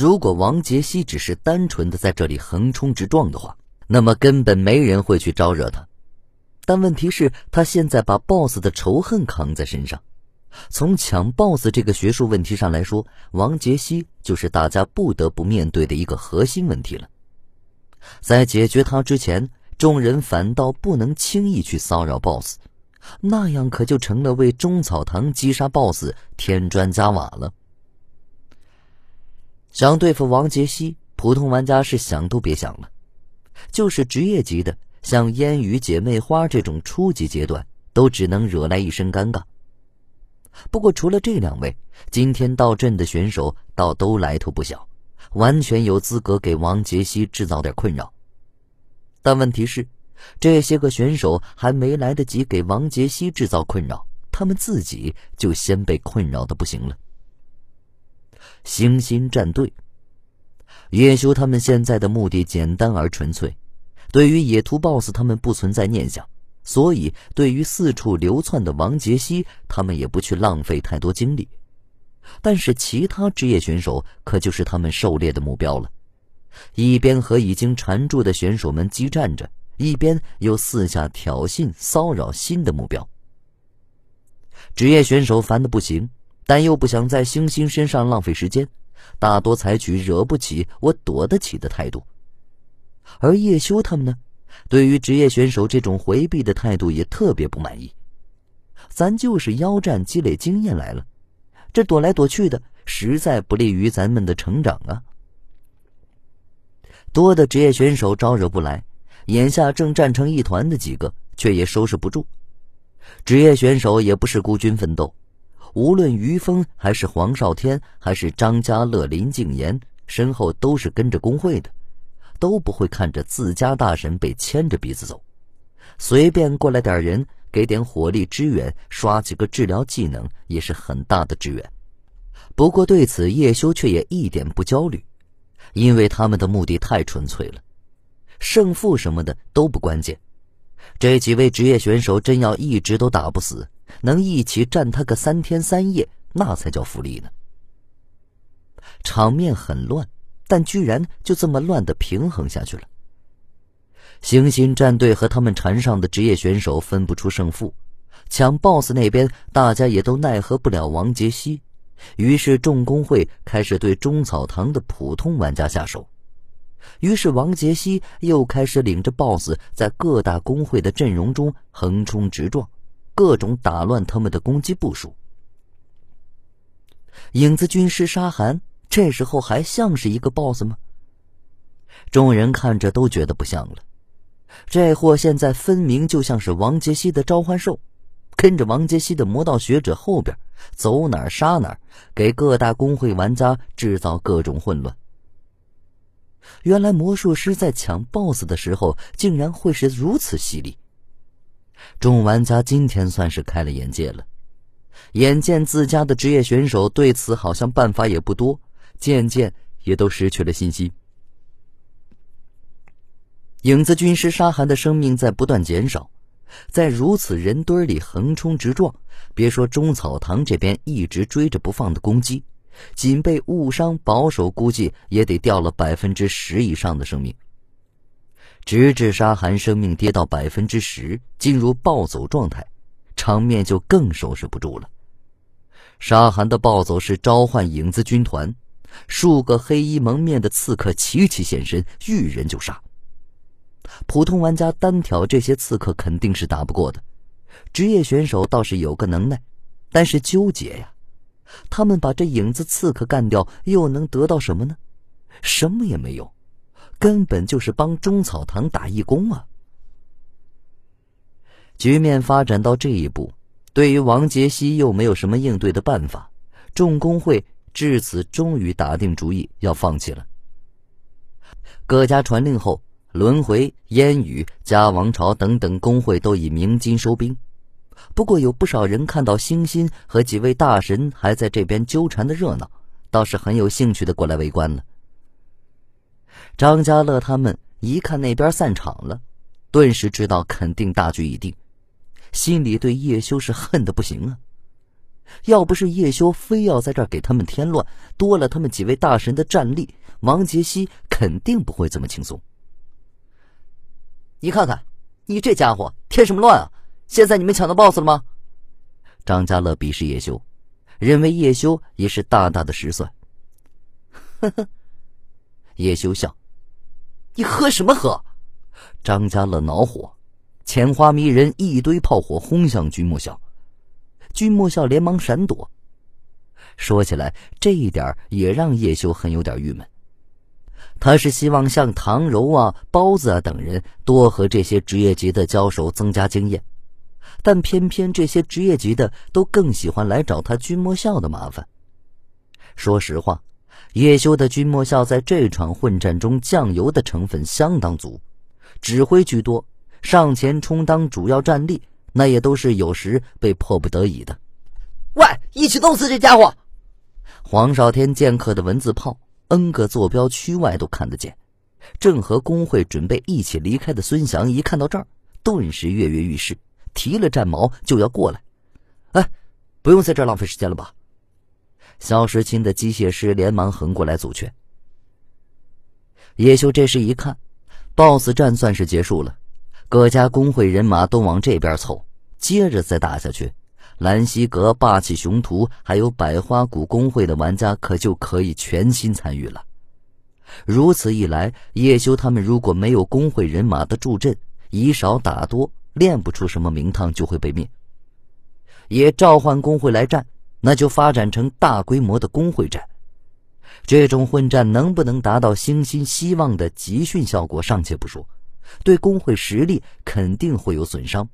如果王杰希只是单纯的在这里横冲直撞的话，那么根本没人会去招惹他。但问题是，他现在把 BOSS 的仇恨扛在身上。从抢 BOSS 这个学术问题上来说，王杰希就是大家不得不面对的一个核心问题了。在解决它之前，众人反倒不能轻易去骚扰 BOSS，那样可就成了为中草堂击杀 BOSS 添砖加瓦了。想对付王杰希，普通玩家是想都别想了，就是职业级的。像烟雨姐妹花这种初级阶段，都只能惹来一身尴尬。不过，除了这两位，今天到阵的选手倒都来头不小，完全有资格给王杰希制造点困扰。但问题是，这些个选手还没来得及给王杰希制造困扰，他们自己就先被困扰的不行了。星星战队，叶修他们现在的目的简单而纯粹。对于野兔 BOSS，他们不存在念想，所以对于四处流窜的王杰希，他们也不去浪费太多精力。但是其他职业选手可就是他们狩猎的目标了，一边和已经缠住的选手们激战着，一边又四下挑衅骚扰新的目标。职业选手烦的不行，但又不想在星星身上浪费时间，大多采取惹不起我躲得起的态度。而叶修他们呢，对于职业选手这种回避的态度也特别不满意。咱就是腰战积累经验来了，这躲来躲去的，实在不利于咱们的成长啊。多的职业选手招惹不来，眼下正战成一团的几个，却也收拾不住。职业选手也不是孤军奋斗，无论于峰还是黄少天，还是张家乐、林敬言，身后都是跟着工会的。都不会看着自家大神被牵着鼻子走，随便过来点人给点火力支援，刷几个治疗技能也是很大的支援。不过对此叶修却也一点不焦虑，因为他们的目的太纯粹了，胜负什么的都不关键。这几位职业选手真要一直都打不死，能一起战他个三天三夜，那才叫福利呢。场面很乱。但居然就这么乱的平衡下去了。星星战队和他们缠上的职业选手分不出胜负，抢 BOSS 那边大家也都奈何不了王杰希，于是众工会开始对中草堂的普通玩家下手，于是王杰希又开始领着 BOSS 在各大工会的阵容中横冲直撞，各种打乱他们的攻击部署。影子军师沙寒。这时候还像是一个 boss 吗？众人看着都觉得不像了。这货现在分明就像是王杰希的召唤兽，跟着王杰希的魔道学者后边，走哪儿杀哪儿，给各大公会玩家制造各种混乱。原来魔术师在抢 boss 的时候，竟然会是如此犀利。众玩家今天算是开了眼界了，眼见自家的职业选手对此好像办法也不多。渐渐也都失去了信心。影子军师沙寒的生命在不断减少，在如此人堆里横冲直撞，别说中草堂这边一直追着不放的攻击，仅被误伤保守估计也得掉了百分之十以上的生命。直至沙寒生命跌到百分之十，进入暴走状态，场面就更收拾不住了。沙寒的暴走是召唤影子军团。数个黑衣蒙面的刺客齐齐现身，遇人就杀。普通玩家单挑这些刺客肯定是打不过的，职业选手倒是有个能耐，但是纠结呀。他们把这影子刺客干掉，又能得到什么呢？什么也没有，根本就是帮中草堂打义工啊！局面发展到这一步，对于王杰希又没有什么应对的办法，众工会。至此，终于打定主意要放弃了。各家传令后，轮回、烟雨、嘉王朝等等工会都以鸣金收兵。不过，有不少人看到星星和几位大神还在这边纠缠的热闹，倒是很有兴趣的过来围观了。张家乐他们一看那边散场了，顿时知道肯定大局已定，心里对叶修是恨得不行啊。要不是叶修非要在这给他们添乱，多了他们几位大神的战力，王杰希肯定不会这么轻松。你看看，你这家伙添什么乱啊？现在你们抢到 BOSS 了吗？张家乐鄙视叶修，认为叶修也是大大的失算。呵呵，叶修笑：“你喝什么喝？”张家乐恼火，钱花迷人，一堆炮火轰向君莫笑。君莫笑连忙闪躲。说起来，这一点也让叶修很有点郁闷。他是希望像唐柔啊、包子啊等人多和这些职业级的交手，增加经验，但偏偏这些职业级的都更喜欢来找他君莫笑的麻烦。说实话，叶修的君莫笑在这场混战中酱油的成分相当足，指挥居多，上前充当主要战力。那也都是有时被迫不得已的。喂，一起弄死这家伙！黄少天剑客的文字炮，N 个坐标区外都看得见。正和工会准备一起离开的孙翔一看到这儿，顿时跃跃欲试，提了战矛就要过来。哎，不用在这儿浪费时间了吧？肖时钦的机械师连忙横过来阻劝。叶修这时一看，BOSS 战算是结束了。各家工会人马都往这边凑，接着再打下去，兰溪阁、霸气雄图还有百花谷工会的玩家可就可以全心参与了。如此一来，叶修他们如果没有工会人马的助阵，以少打多，练不出什么名堂，就会被灭。也召唤工会来战，那就发展成大规模的工会战。这种混战能不能达到星星希望的集训效果，尚且不说。对工会实力肯定会有损伤，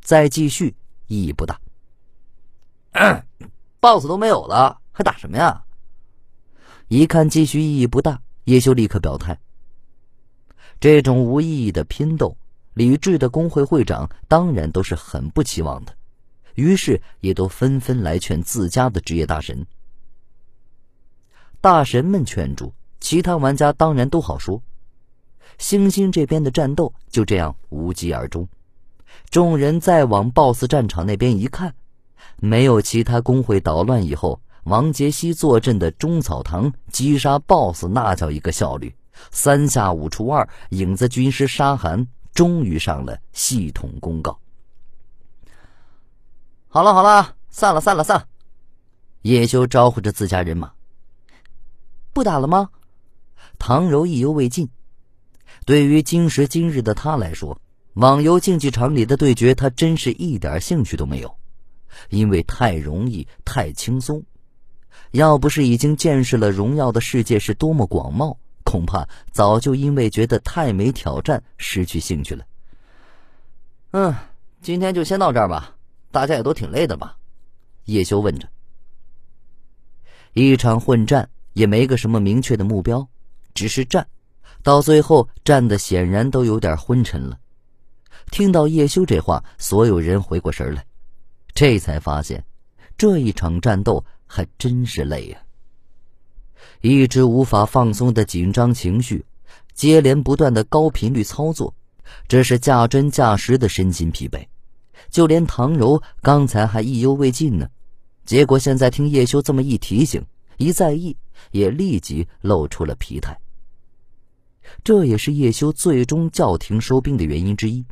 再继续意义不大。BOSS 都没有了，还打什么呀？一看继续意义不大，叶修立刻表态。这种无意义的拼斗，理智的工会会长当然都是很不期望的，于是也都纷纷来劝自家的职业大神。大神们劝住，其他玩家当然都好说。星星这边的战斗就这样无疾而终。众人再往 BOSS 战场那边一看，没有其他工会捣乱以后，王杰希坐镇的中草堂击杀 BOSS 那叫一个效率，三下五除二。影子军师沙寒终于上了系统公告。好了好了，散了散了散。叶修招呼着自家人马，不打了吗？唐柔意犹未尽。对于今时今日的他来说，网游竞技场里的对决，他真是一点兴趣都没有，因为太容易、太轻松。要不是已经见识了荣耀的世界是多么广袤，恐怕早就因为觉得太没挑战失去兴趣了。嗯，今天就先到这儿吧，大家也都挺累的吧？叶修问着。一场混战也没个什么明确的目标，只是战。到最后，战的显然都有点昏沉了。听到叶修这话，所有人回过神来，这才发现，这一场战斗还真是累呀。一直无法放松的紧张情绪，接连不断的高频率操作，这是架真架实的身心疲惫。就连唐柔刚才还意犹未尽呢，结果现在听叶修这么一提醒，一在意，也立即露出了疲态。这也是叶修最终叫停收兵的原因之一。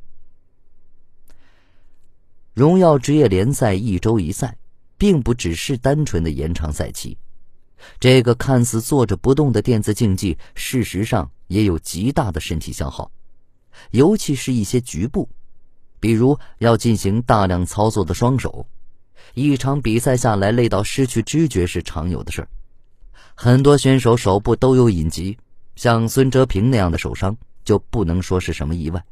荣耀职业联赛一周一赛，并不只是单纯的延长赛期。这个看似坐着不动的电子竞技，事实上也有极大的身体消耗，尤其是一些局部，比如要进行大量操作的双手，一场比赛下来累到失去知觉是常有的事很多选手手部都有隐疾。像孙哲平那样的手伤，就不能说是什么意外，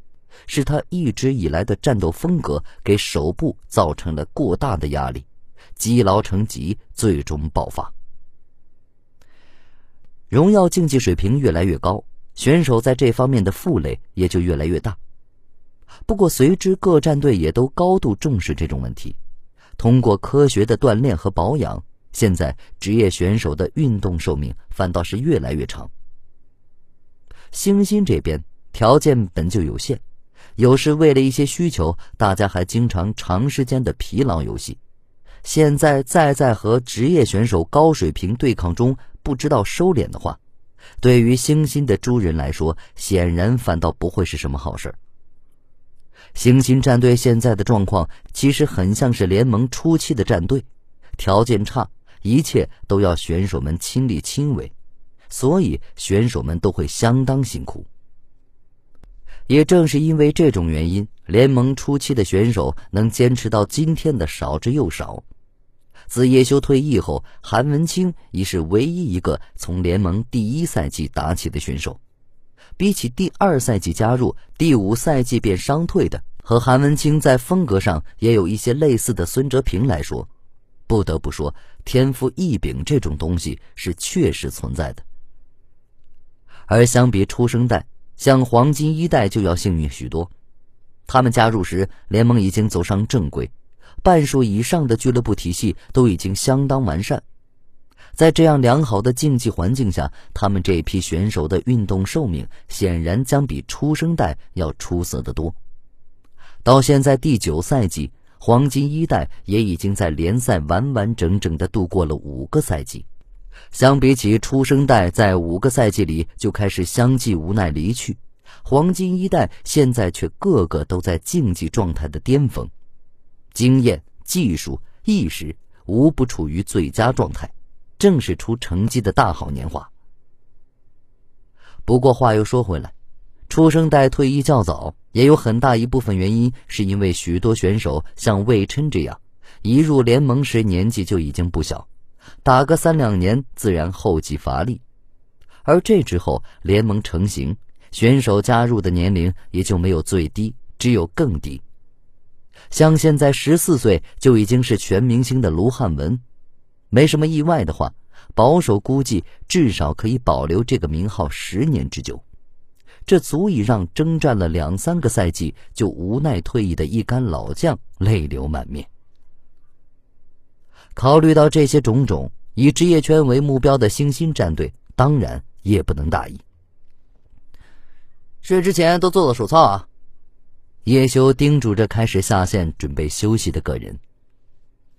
是他一直以来的战斗风格给手部造成了过大的压力，积劳成疾，最终爆发。荣耀竞技水平越来越高，选手在这方面的负累也就越来越大。不过，随之各战队也都高度重视这种问题，通过科学的锻炼和保养，现在职业选手的运动寿命反倒是越来越长。星星这边条件本就有限，有时为了一些需求，大家还经常长时间的疲劳游戏，现在再在和职业选手高水平对抗中不知道收敛的话，对于星星的诸人来说，显然反倒不会是什么好事。星星战队现在的状况其实很像是联盟初期的战队，条件差，一切都要选手们亲力亲为，所以选手们都会相当辛苦。也正是因为这种原因，联盟初期的选手能坚持到今天的少之又少。自叶修退役后，韩文清已是唯一一个从联盟第一赛季打起的选手。比起第二赛季加入、第五赛季便伤退的，和韩文清在风格上也有一些类似的孙哲平来说，不得不说，天赋异禀这种东西是确实存在的。而相比出生代，像黄金一代就要幸运许多，他们加入时联盟已经走上正轨，半数以上的俱乐部体系都已经相当完善。在这样良好的竞技环境下，他们这批选手的运动寿命显然将比出生代要出色得多。到现在第九赛季，黄金一代也已经在联赛完完整整的度过了五个赛季。相比起出生代在五个赛季里就开始相继无奈离去，黄金一代现在却个个都在竞技状态的巅峰，经验、技术、意识无不处于最佳状态，正是出成绩的大好年华。不过话又说回来，出生代退役较早，也有很大一部分原因是因为许多选手像魏琛这样，一入联盟时年纪就已经不小。打个三两年，自然后继乏力，而这之后联盟成型，选手加入的年龄也就没有最低，只有更低。像现在十四岁就已经是全明星的卢汉文，没什么意外的话，保守估计至少可以保留这个名号十年之久，这足以让征战了两三个赛季就无奈退役的一干老将泪流满面。考虑到这些种种，以职业圈为目标的星星战队当然也不能大意。睡之前都做做手操啊！叶修叮嘱着开始下线准备休息的个人。